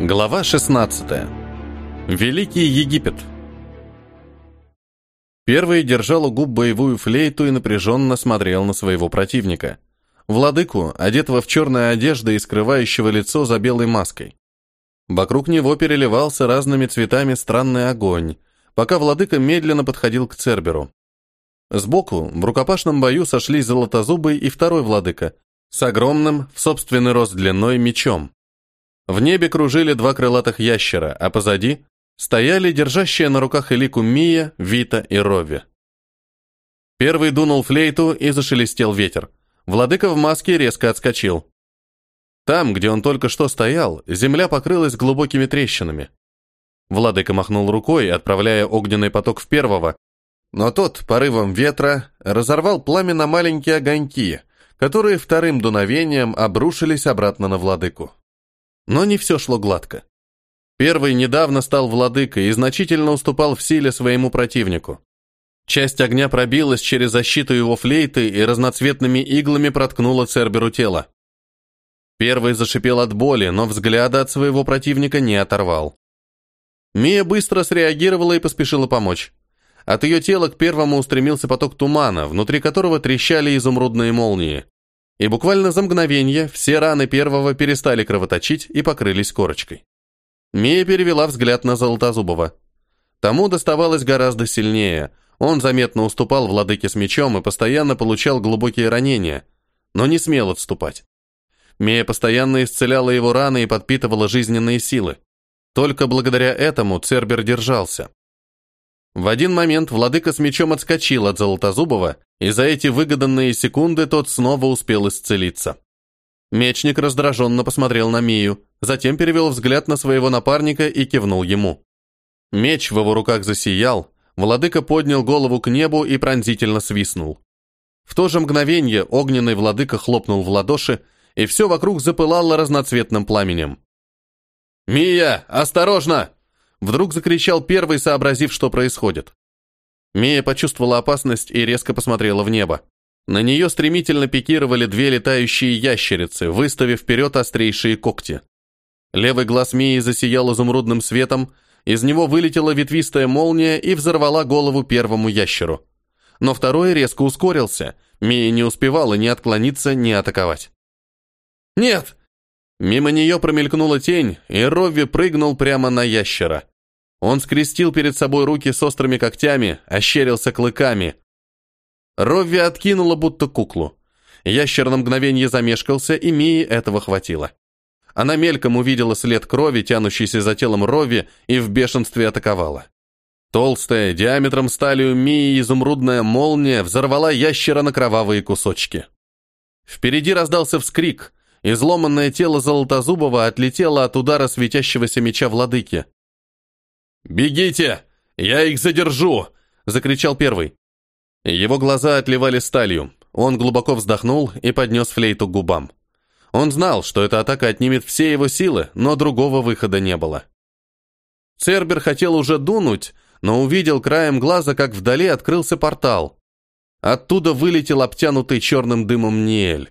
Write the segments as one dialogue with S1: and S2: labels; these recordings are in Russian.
S1: Глава 16. Великий Египет. Первый держал у губ боевую флейту и напряженно смотрел на своего противника. Владыку, одетого в черные одежды и скрывающего лицо за белой маской. Вокруг него переливался разными цветами странный огонь, пока владыка медленно подходил к Церберу. Сбоку, в рукопашном бою сошлись Золотозубый и второй владыка, с огромным, в собственный рост длиной, мечом. В небе кружили два крылатых ящера, а позади стояли держащие на руках Элику Мия, Вита и Рови. Первый дунул флейту и зашелестел ветер. Владыка в маске резко отскочил. Там, где он только что стоял, земля покрылась глубокими трещинами. Владыка махнул рукой, отправляя огненный поток в первого, но тот порывом ветра разорвал пламя на маленькие огоньки, которые вторым дуновением обрушились обратно на владыку. Но не все шло гладко. Первый недавно стал владыкой и значительно уступал в силе своему противнику. Часть огня пробилась через защиту его флейты и разноцветными иглами проткнула Церберу тело. Первый зашипел от боли, но взгляда от своего противника не оторвал. Мия быстро среагировала и поспешила помочь. От ее тела к первому устремился поток тумана, внутри которого трещали изумрудные молнии. И буквально за мгновение все раны первого перестали кровоточить и покрылись корочкой. Мия перевела взгляд на Золотозубова. Тому доставалось гораздо сильнее. Он заметно уступал владыке с мечом и постоянно получал глубокие ранения, но не смел отступать. Мия постоянно исцеляла его раны и подпитывала жизненные силы. Только благодаря этому Цербер держался. В один момент владыка с мечом отскочил от Золотозубова, и за эти выгоданные секунды тот снова успел исцелиться. Мечник раздраженно посмотрел на Мию, затем перевел взгляд на своего напарника и кивнул ему. Меч в его руках засиял, владыка поднял голову к небу и пронзительно свистнул. В то же мгновение огненный владыка хлопнул в ладоши, и все вокруг запылало разноцветным пламенем. «Мия, осторожно!» Вдруг закричал первый, сообразив, что происходит. Мия почувствовала опасность и резко посмотрела в небо. На нее стремительно пикировали две летающие ящерицы, выставив вперед острейшие когти. Левый глаз Мии засиял изумрудным светом, из него вылетела ветвистая молния и взорвала голову первому ящеру. Но второй резко ускорился, Мия не успевала ни отклониться, ни атаковать. «Нет!» Мимо нее промелькнула тень, и Ровви прыгнул прямо на ящера. Он скрестил перед собой руки с острыми когтями, ощерился клыками. Ровви откинула будто куклу. Ящер на мгновение замешкался, и Мии этого хватило. Она мельком увидела след крови, тянущийся за телом Ровви, и в бешенстве атаковала. Толстая, диаметром сталью Мии изумрудная молния взорвала ящера на кровавые кусочки. Впереди раздался вскрик, Изломанное тело Золотозубова отлетело от удара светящегося меча владыки. «Бегите! Я их задержу!» — закричал первый. Его глаза отливали сталью. Он глубоко вздохнул и поднес флейту к губам. Он знал, что эта атака отнимет все его силы, но другого выхода не было. Цербер хотел уже дунуть, но увидел краем глаза, как вдали открылся портал. Оттуда вылетел обтянутый черным дымом Ниэль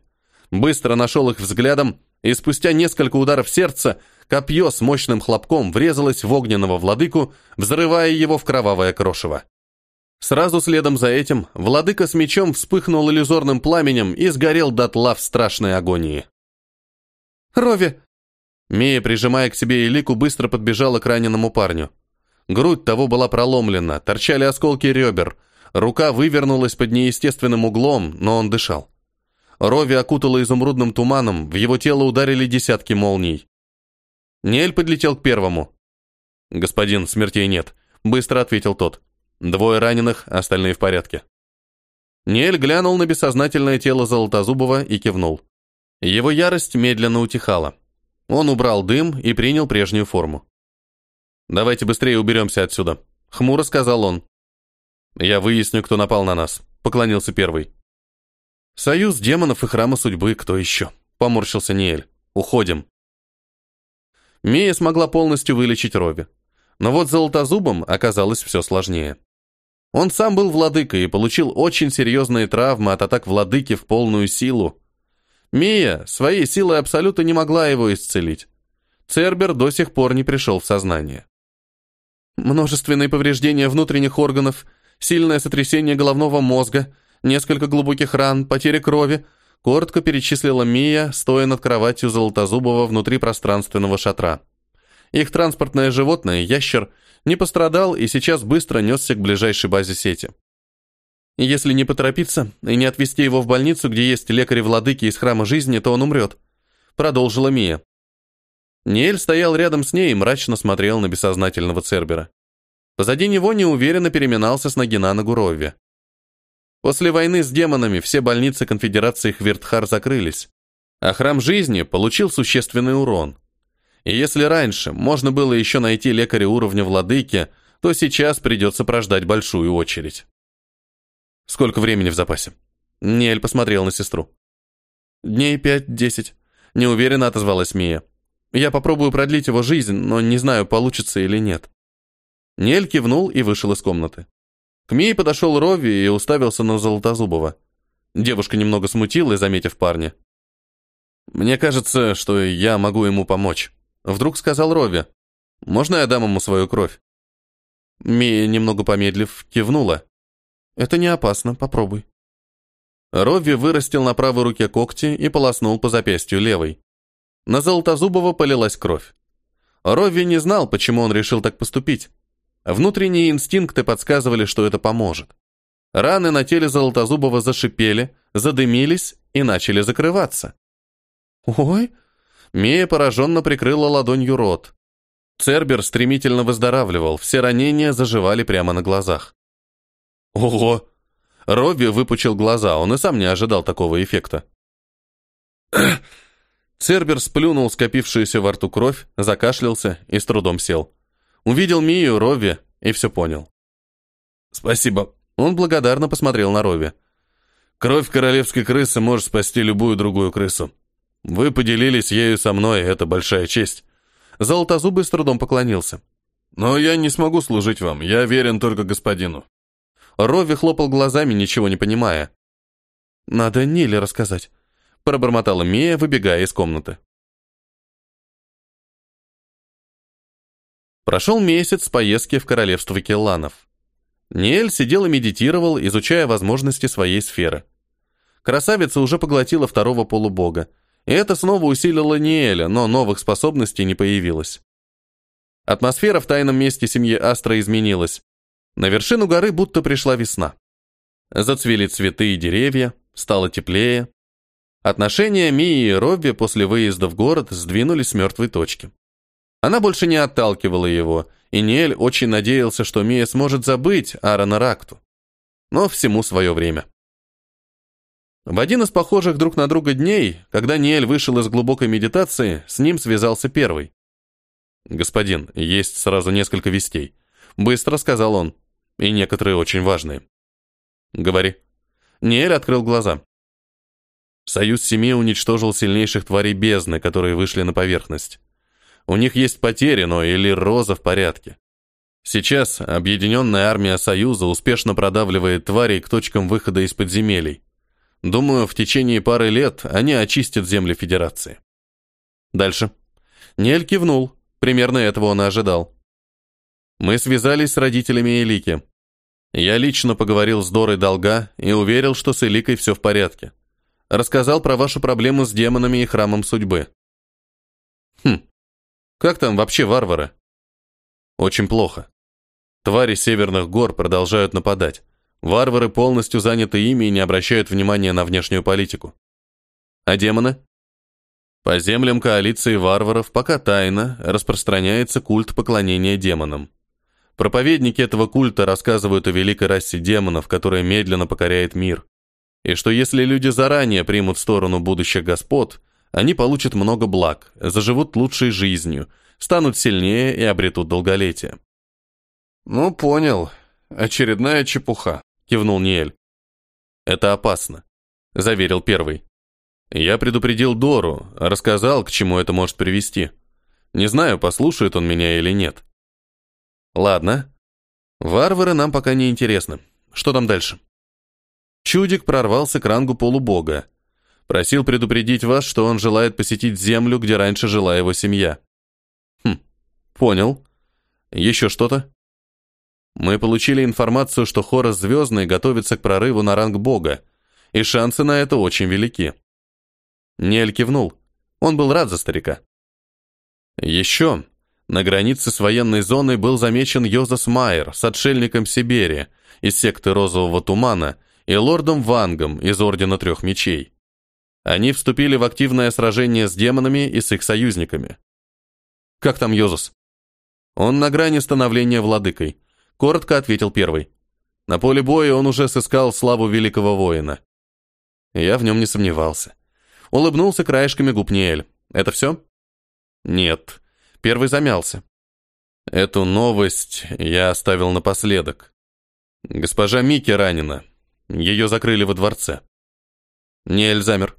S1: быстро нашел их взглядом, и спустя несколько ударов сердца копье с мощным хлопком врезалось в огненного владыку, взрывая его в кровавое крошево. Сразу следом за этим владыка с мечом вспыхнул иллюзорным пламенем и сгорел дотла в страшной агонии. «Рови!» Мия, прижимая к себе Элику, быстро подбежала к раненому парню. Грудь того была проломлена, торчали осколки ребер, рука вывернулась под неестественным углом, но он дышал. Рови окутало изумрудным туманом, в его тело ударили десятки молний. Нель подлетел к первому. «Господин, смертей нет», — быстро ответил тот. «Двое раненых, остальные в порядке». Нель глянул на бессознательное тело Золотозубова и кивнул. Его ярость медленно утихала. Он убрал дым и принял прежнюю форму. «Давайте быстрее уберемся отсюда», — хмуро сказал он. «Я выясню, кто напал на нас», — поклонился первый. «Союз демонов и храма судьбы, кто еще?» — поморщился Ниэль. «Уходим». Мия смогла полностью вылечить Роби. Но вот Золотозубом оказалось все сложнее. Он сам был владыкой и получил очень серьезные травмы от атак владыки в полную силу. Мия своей силой абсолютно не могла его исцелить. Цербер до сих пор не пришел в сознание. Множественные повреждения внутренних органов, сильное сотрясение головного мозга, несколько глубоких ран, потеря крови, коротко перечислила Мия, стоя над кроватью Золотозубова внутри пространственного шатра. Их транспортное животное, ящер, не пострадал и сейчас быстро несся к ближайшей базе сети. Если не поторопиться и не отвезти его в больницу, где есть лекари-владыки из храма жизни, то он умрет. Продолжила Мия. Ниэль стоял рядом с ней и мрачно смотрел на бессознательного Цербера. Позади него неуверенно переминался с ноги на ногу Ровви. После войны с демонами все больницы конфедерации Хвиртхар закрылись, а храм жизни получил существенный урон. И если раньше можно было еще найти лекаря уровня владыки, то сейчас придется прождать большую очередь. Сколько времени в запасе? Ниэль посмотрел на сестру. Дней пять-десять. Неуверенно отозвалась Мия. Я попробую продлить его жизнь, но не знаю, получится или нет. Нель кивнул и вышел из комнаты. К Мии подошел Рови и уставился на Золотозубова. Девушка немного смутилась, заметив парня. «Мне кажется, что я могу ему помочь», — вдруг сказал Рови. «Можно я дам ему свою кровь?» Мия, немного помедлив, кивнула. «Это не опасно, попробуй». Рови вырастил на правой руке когти и полоснул по запястью левой. На Золотозубова полилась кровь. Ровви не знал, почему он решил так поступить. Внутренние инстинкты подсказывали, что это поможет. Раны на теле Золотозубова зашипели, задымились и начали закрываться. «Ой!» Мия пораженно прикрыла ладонью рот. Цербер стремительно выздоравливал, все ранения заживали прямо на глазах. «Ого!» Робби выпучил глаза, он и сам не ожидал такого эффекта. Цербер сплюнул скопившуюся во рту кровь, закашлялся и с трудом сел. Увидел Мию, Рови и все понял. «Спасибо». Он благодарно посмотрел на Рови. «Кровь королевской крысы может спасти любую другую крысу. Вы поделились ею со мной, это большая честь». Золотозубый с трудом поклонился. «Но я не смогу служить вам, я верен только господину». Рови хлопал глазами, ничего не понимая. «Надо Ниле рассказать пробормотала Мия, выбегая из комнаты. Прошел месяц поездки в королевство Келланов. Ниэль сидел и медитировал, изучая возможности своей сферы. Красавица уже поглотила второго полубога, и это снова усилило Ниэля, но новых способностей не появилось. Атмосфера в тайном месте семьи Астра изменилась. На вершину горы будто пришла весна. Зацвели цветы и деревья, стало теплее, Отношения Мии и Робби после выезда в город сдвинулись с мертвой точки. Она больше не отталкивала его, и Ниэль очень надеялся, что Мия сможет забыть Аарона Ракту. Но всему свое время. В один из похожих друг на друга дней, когда Ниэль вышел из глубокой медитации, с ним связался первый. «Господин, есть сразу несколько вестей», — быстро сказал он, — «и некоторые очень важные». «Говори». Ниэль открыл глаза. Союз Семи уничтожил сильнейших тварей бездны, которые вышли на поверхность. У них есть потери, но или Роза в порядке. Сейчас объединенная армия Союза успешно продавливает тварей к точкам выхода из подземелий. Думаю, в течение пары лет они очистят земли Федерации. Дальше. Нель кивнул. Примерно этого он и ожидал. Мы связались с родителями Элики. Я лично поговорил с Дорой Долга и уверил, что с Эликой все в порядке. Рассказал про вашу проблему с демонами и храмом судьбы. Хм. Как там вообще варвары? Очень плохо. Твари северных гор продолжают нападать. Варвары полностью заняты ими и не обращают внимания на внешнюю политику. А демоны? По землям коалиции варваров пока тайно распространяется культ поклонения демонам. Проповедники этого культа рассказывают о великой расе демонов, которая медленно покоряет мир и что если люди заранее примут сторону будущих господ, они получат много благ, заживут лучшей жизнью, станут сильнее и обретут долголетие. «Ну, понял. Очередная чепуха», — кивнул Ниэль. «Это опасно», — заверил первый. «Я предупредил Дору, рассказал, к чему это может привести. Не знаю, послушает он меня или нет». «Ладно. Варвары нам пока не интересны. Что там дальше?» Чудик прорвался к рангу полубога. Просил предупредить вас, что он желает посетить землю, где раньше жила его семья. Понял. Еще что-то? Мы получили информацию, что Хорос Звездный готовится к прорыву на ранг бога, и шансы на это очень велики. Нель кивнул. Он был рад за старика. Еще на границе с военной зоной был замечен Йозас Майер с отшельником Сибири из секты Розового Тумана и лордом Вангом из Ордена Трех Мечей. Они вступили в активное сражение с демонами и с их союзниками. «Как там Йозас?» «Он на грани становления владыкой», — коротко ответил первый. На поле боя он уже сыскал славу великого воина. Я в нем не сомневался. Улыбнулся краешками губ Ниэль. «Это все?» «Нет». Первый замялся. Эту новость я оставил напоследок. Госпожа Мики ранена. Ее закрыли во дворце. Ниэль замер.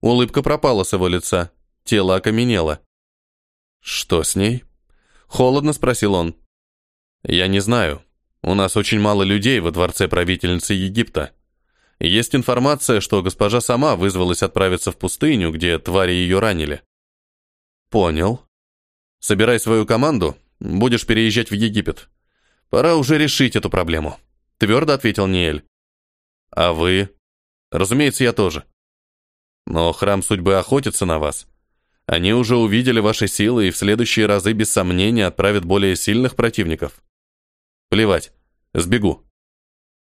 S1: Улыбка пропала с его лица. Тело окаменело. «Что с ней?» Холодно спросил он. «Я не знаю. У нас очень мало людей во дворце правительницы Египта. Есть информация, что госпожа сама вызвалась отправиться в пустыню, где твари ее ранили». «Понял. Собирай свою команду, будешь переезжать в Египет. Пора уже решить эту проблему», — твердо ответил Ниэль. «А вы?» «Разумеется, я тоже. Но храм судьбы охотится на вас. Они уже увидели ваши силы и в следующие разы без сомнения отправят более сильных противников. Плевать, сбегу.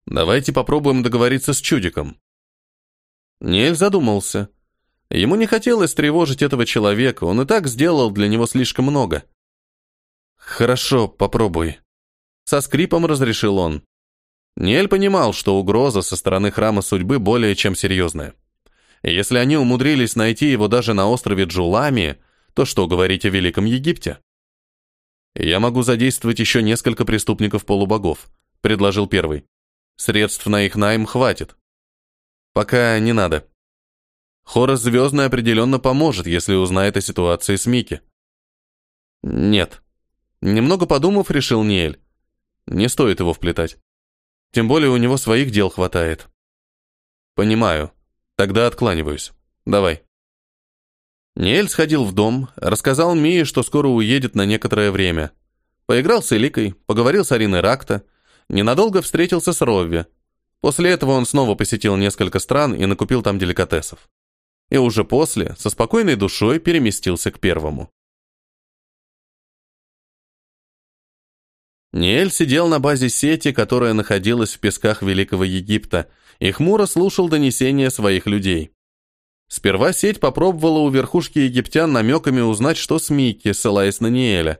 S1: Давайте попробуем договориться с чудиком». Ниэль задумался. Ему не хотелось тревожить этого человека, он и так сделал для него слишком много. «Хорошо, попробуй». Со скрипом разрешил он. Ниэль понимал, что угроза со стороны Храма Судьбы более чем серьезная. Если они умудрились найти его даже на острове Джулами, то что говорить о Великом Египте? «Я могу задействовать еще несколько преступников-полубогов», — предложил первый. «Средств на их найм хватит». «Пока не надо», Хорос Звездный определенно поможет, если узнает о ситуации с Мики. Нет. Немного подумав, решил Ниэль. Не стоит его вплетать. Тем более у него своих дел хватает. Понимаю. Тогда откланиваюсь. Давай. Ниэль сходил в дом, рассказал Мии, что скоро уедет на некоторое время. Поиграл с Эликой, поговорил с Ариной Ракта, ненадолго встретился с Ровви. После этого он снова посетил несколько стран и накупил там деликатесов и уже после со спокойной душой переместился к первому. Ниэль сидел на базе сети, которая находилась в песках Великого Египта, и хмуро слушал донесения своих людей. Сперва сеть попробовала у верхушки египтян намеками узнать, что с Микки, ссылаясь на Ниэля.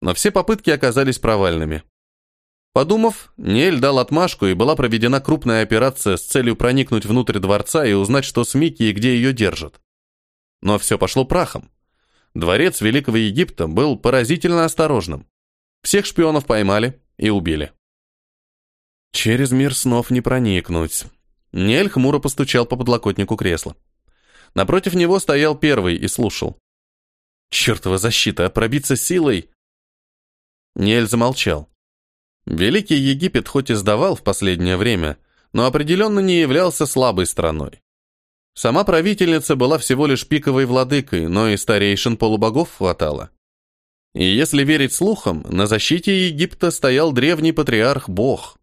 S1: Но все попытки оказались провальными. Подумав, Ниэль дал отмашку, и была проведена крупная операция с целью проникнуть внутрь дворца и узнать, что с Микки и где ее держат. Но все пошло прахом. Дворец Великого Египта был поразительно осторожным. Всех шпионов поймали и убили. Через мир снов не проникнуть. Нель хмуро постучал по подлокотнику кресла. Напротив него стоял первый и слушал. Чертова защита, пробиться силой. Нель замолчал. Великий Египет хоть и сдавал в последнее время, но определенно не являлся слабой страной. Сама правительница была всего лишь пиковой владыкой, но и старейшин полубогов хватало. И если верить слухам, на защите Египта стоял древний патриарх-бог.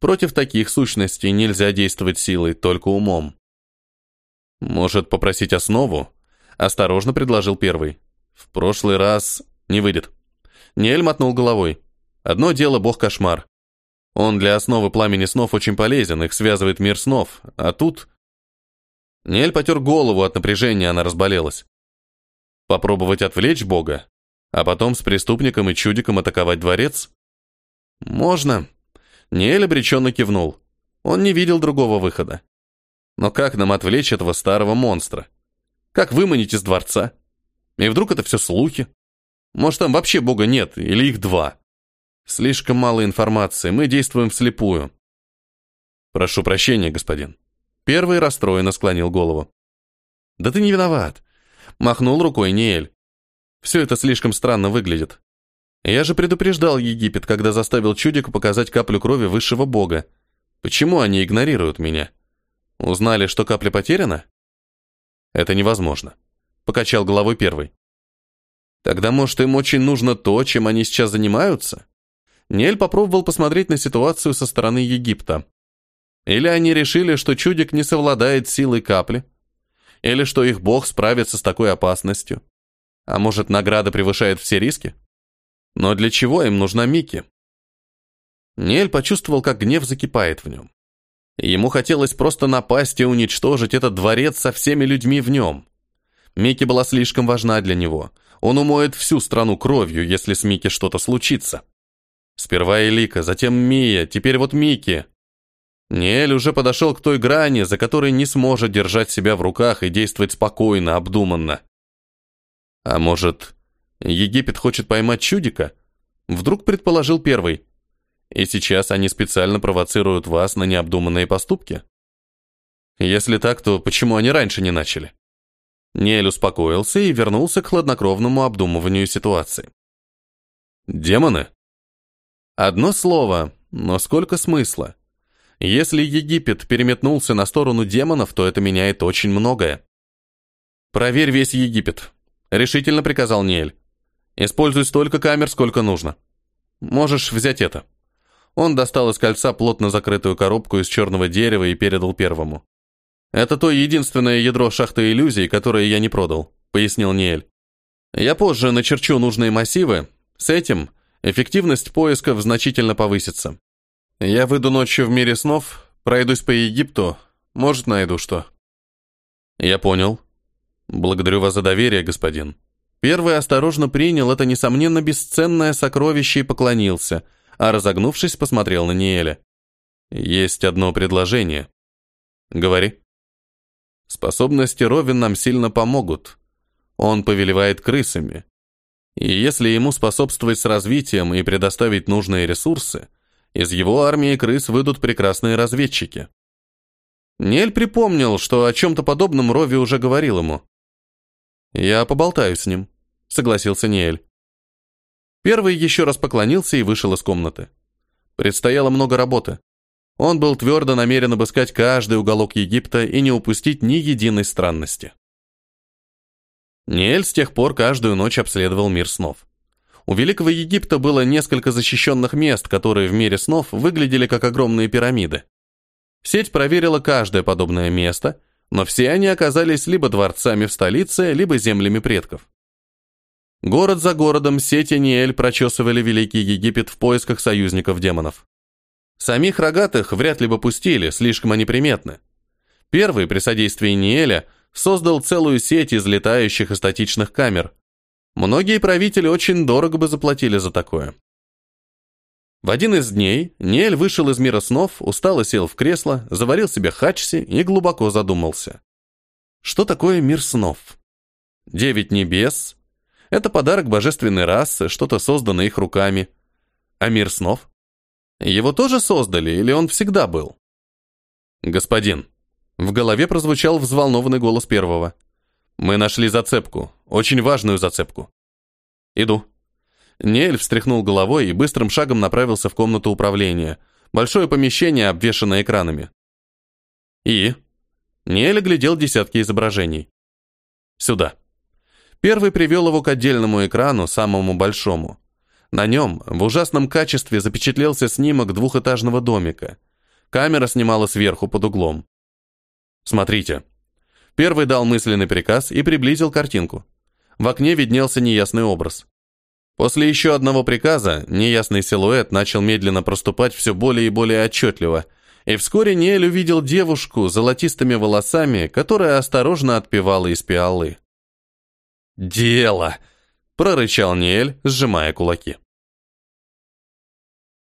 S1: Против таких сущностей нельзя действовать силой, только умом. «Может, попросить основу?» – осторожно предложил первый. «В прошлый раз не выйдет». Нель мотнул головой. Одно дело бог-кошмар. Он для основы пламени снов очень полезен, их связывает мир снов, а тут... Нель потер голову от напряжения, она разболелась. Попробовать отвлечь бога, а потом с преступником и чудиком атаковать дворец? Можно. Нель обреченно кивнул. Он не видел другого выхода. Но как нам отвлечь этого старого монстра? Как выманить из дворца? И вдруг это все слухи? Может, там вообще бога нет, или их два? Слишком мало информации, мы действуем вслепую. Прошу прощения, господин. Первый расстроенно склонил голову. Да ты не виноват. Махнул рукой Ниэль. Все это слишком странно выглядит. Я же предупреждал Египет, когда заставил чудика показать каплю крови высшего бога. Почему они игнорируют меня? Узнали, что капля потеряна? Это невозможно. Покачал головой первый. Тогда, может, им очень нужно то, чем они сейчас занимаются? Нель попробовал посмотреть на ситуацию со стороны Египта. Или они решили, что чудик не совладает силой капли? Или что их бог справится с такой опасностью? А может, награда превышает все риски? Но для чего им нужна Микки? Нель почувствовал, как гнев закипает в нем. Ему хотелось просто напасть и уничтожить этот дворец со всеми людьми в нем. Микки была слишком важна для него. Он умоет всю страну кровью, если с Микки что-то случится. Сперва Элика, затем Мия, теперь вот Микки. Ниэль уже подошел к той грани, за которой не сможет держать себя в руках и действовать спокойно, обдуманно. А может, Египет хочет поймать чудика? Вдруг предположил первый. И сейчас они специально провоцируют вас на необдуманные поступки? Если так, то почему они раньше не начали? Ниэль успокоился и вернулся к хладнокровному обдумыванию ситуации. Демоны? Одно слово, но сколько смысла. Если Египет переметнулся на сторону демонов, то это меняет очень многое. «Проверь весь Египет», — решительно приказал Ниэль. «Используй столько камер, сколько нужно. Можешь взять это». Он достал из кольца плотно закрытую коробку из черного дерева и передал первому. «Это то единственное ядро шахты иллюзий, которое я не продал», — пояснил Ниэль. «Я позже начерчу нужные массивы. С этим эффективность поисков значительно повысится. Я выйду ночью в мире снов, пройдусь по Египту, может, найду что. Я понял. Благодарю вас за доверие, господин. Первый осторожно принял это, несомненно, бесценное сокровище и поклонился, а разогнувшись, посмотрел на Ниэля. Есть одно предложение. Говори. Способности Ровин нам сильно помогут. Он повелевает крысами. И если ему способствовать с развитием и предоставить нужные ресурсы, из его армии крыс выйдут прекрасные разведчики. Нель припомнил, что о чем-то подобном Рови уже говорил ему. «Я поболтаю с ним», — согласился Ниэль. Первый еще раз поклонился и вышел из комнаты. Предстояло много работы. Он был твердо намерен обыскать каждый уголок Египта и не упустить ни единой странности. Ниэль с тех пор каждую ночь обследовал мир снов. У Великого Египта было несколько защищенных мест, которые в мире снов выглядели как огромные пирамиды. Сеть проверила каждое подобное место, но все они оказались либо дворцами в столице, либо землями предков. Город за городом сеть и Ниэль прочесывали Великий Египет в поисках союзников демонов. Самих рогатых вряд ли бы пустили, слишком они приметны. Первый при содействии Ниэля создал целую сеть из летающих и статичных камер. Многие правители очень дорого бы заплатили за такое. В один из дней Ниэль вышел из мира снов, устало сел в кресло, заварил себе хачси и глубоко задумался. Что такое мир снов? Девять небес — это подарок божественной расы, что-то созданное их руками. А мир снов? Его тоже создали или он всегда был? Господин, в голове прозвучал взволнованный голос первого. «Мы нашли зацепку, очень важную зацепку». «Иду». Нель встряхнул головой и быстрым шагом направился в комнату управления. Большое помещение, обвешанное экранами. «И?» Нель глядел десятки изображений. «Сюда». Первый привел его к отдельному экрану, самому большому. На нем в ужасном качестве запечатлелся снимок двухэтажного домика. Камера снимала сверху под углом. Смотрите. Первый дал мысленный приказ и приблизил картинку. В окне виднелся неясный образ. После еще одного приказа неясный силуэт начал медленно проступать все более и более отчетливо, и вскоре Ниэль увидел девушку с золотистыми волосами, которая осторожно отпевала из пиалы. «Дело!» – прорычал Ниэль, сжимая кулаки.